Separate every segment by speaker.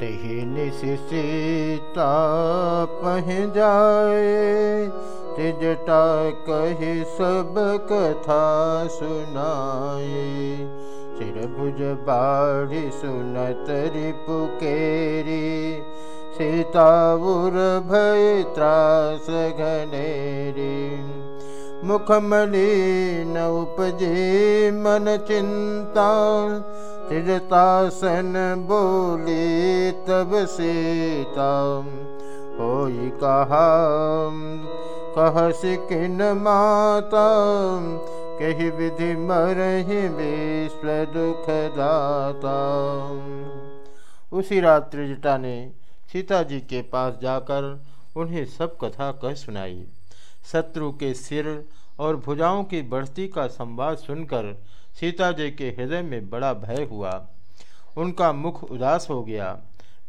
Speaker 1: तही सीता पह जाए। तिजटा कही सब कथा सुनाए। सिर भुज बाढ़ी सुनत सीता उर भय त्रास घनेरी। मुखमली न उपजे मन चिंता। चिरतासन बोली तब सीता। हो कहा कह सिकिन माता। कही विधि मरहि विश्व दुख दाता। उसी रात त्रिजटा ने सीता जी के पास जाकर उन्हें सब कथा कह सुनाई। शत्रु के सिर और भुजाओं की बढ़ती का संवाद सुनकर सीता जी के हृदय में बड़ा भय हुआ। उनका मुख उदास हो गया।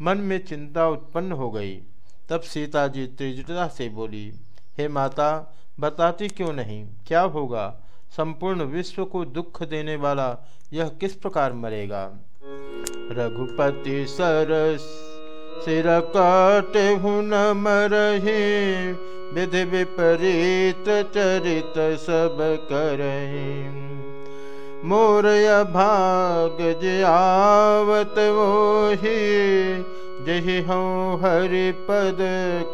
Speaker 1: मन में चिंता उत्पन्न हो गई। तब सीता जी त्रिजटा से बोली, हे माता, बताती क्यों नहीं? क्या होगा? संपूर्ण विश्व को दुख देने वाला यह किस प्रकार मरेगा? रघुपति सरस सिर काटे हुन मरही विधि विपरीत चरित सब करही मोर भाग जयावत वो जही हूँ हरि पद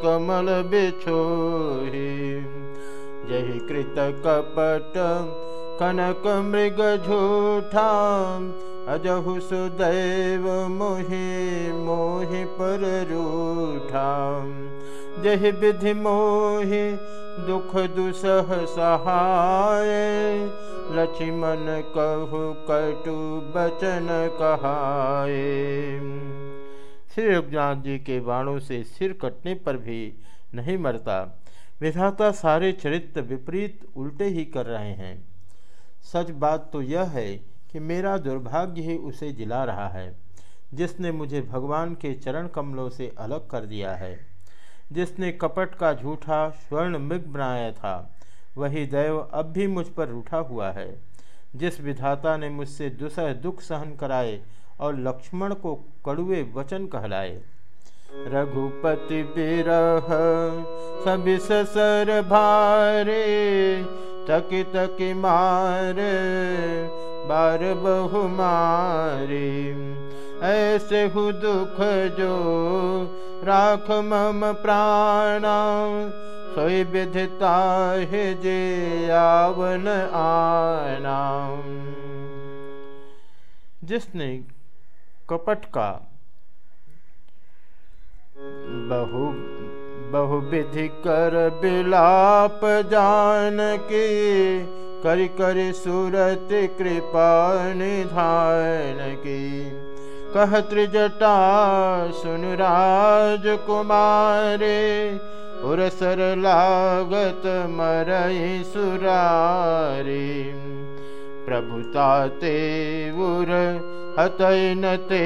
Speaker 1: कमल बिछोही। जही कृत कपट कनक मृग झूठा, अजहु सुदैव मोहि मोहि पर रूठा। जहि विधि मोहि दुख दुसह सहाय। लक्ष्मण कहु कटु बचन कहाए श्री रघुनाथ जी के बाणों से सिर कटने पर भी नहीं मरता। विधाता सारे चरित्र विपरीत उल्टे ही कर रहे हैं। सच बात तो यह है कि मेरा दुर्भाग्य ही उसे जिला रहा है, जिसने मुझे भगवान के चरण कमलों से अलग कर दिया है। जिसने कपट का झूठा स्वर्ण मृग बनाया था, वही दैव अब भी मुझ पर रूठा हुआ है। जिस विधाता ने मुझसे दुसह दुख सहन कराए और लक्ष्मण को कड़ुए वचन कहलाए। रघुपति बिरह, सभी भारे, तकी तकी मार, बार बहु मारी। ऐसे हु दुख जो राख मम प्राणा, सोई विधता है जे आवन आना जिसने कपट का बहु बहु विधि कर बिलाप जान की कर कर सूरत कृपा निधान की। कह त्रिजटा, सुन राज कुमारे उरसर लागत मरई सुरारी। प्रभुता ते उर हतन ते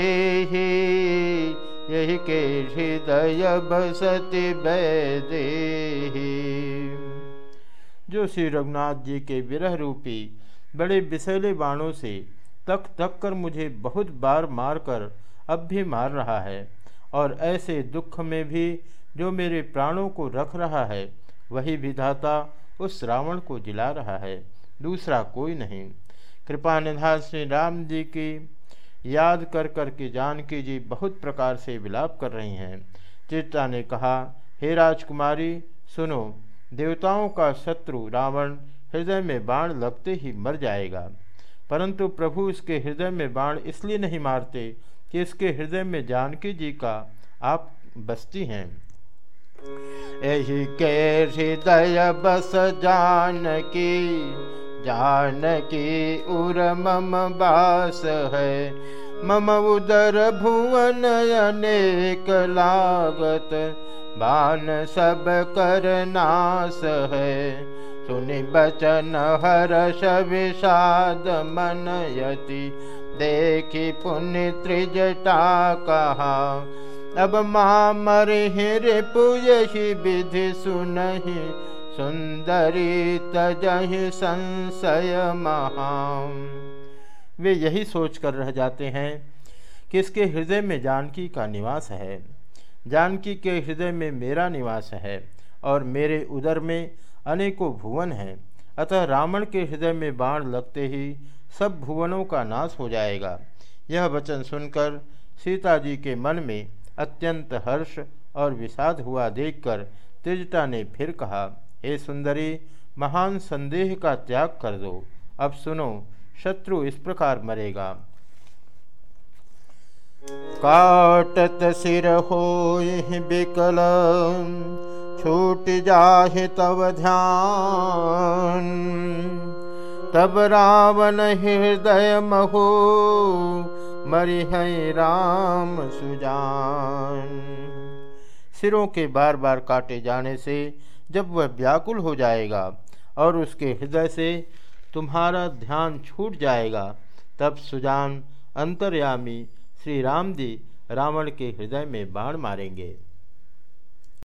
Speaker 1: यही के हृदय बसति बैदे जो श्री रघुनाथ जी के विरह रूपी बड़े विषैले बाणों से तक तक कर मुझे बहुत बार मार कर अब भी मार रहा है। और ऐसे दुख में भी जो मेरे प्राणों को रख रहा है, वही विधाता उस रावण को जिला रहा है, दूसरा कोई नहीं। कृपा निधान श्री राम जी की याद कर कर के जानकी जी बहुत प्रकार से विलाप कर रही हैं। चित्ता ने कहा, हे राजकुमारी, सुनो, देवताओं का शत्रु रावण हृदय में बाण लगते ही मर जाएगा। परंतु प्रभु इसके हृदय में बाण इसलिए नहीं मारते कि इसके हृदय में जानकी जी का आप बसती हैं। के हृदय बस जानकी जानकी उर मम बास है। मम उदर भुवन अनेक लागत बान सब कर नाश है। सुनि बचन हर्ष विषाद मन यति। देखी पुण्य त्रिजटा कहा। अब माँ मर हिर पुयही विधि सुनहि। सुंदरी तजहि संशय महा। वे यही सोच कर रह जाते हैं किसके हृदय में जानकी का निवास है। जानकी के हृदय में मेरा निवास है और मेरे उदर में अनेकों भुवन हैं। अतः रावण के हृदय में बाण लगते ही सब भुवनों का नाश हो जाएगा। यह वचन सुनकर सीता जी के मन में अत्यंत हर्ष और विषाद हुआ देखकर त्रिजटा ने फिर कहा, हे सुंदरी, महान संदेह का त्याग कर दो। अब सुनो, शत्रु इस प्रकार मरेगा। काटत सिर हो बिकल छूट जाहे तब ध्यान। तब रावण हृदय महो मरि है राम सुजान। सिरों के बार बार काटे जाने से जब वह व्याकुल हो जाएगा और उसके हृदय से तुम्हारा ध्यान छूट जाएगा, तब सुजान अंतर्यामी श्री राम जी रावण के हृदय में बाण मारेंगे।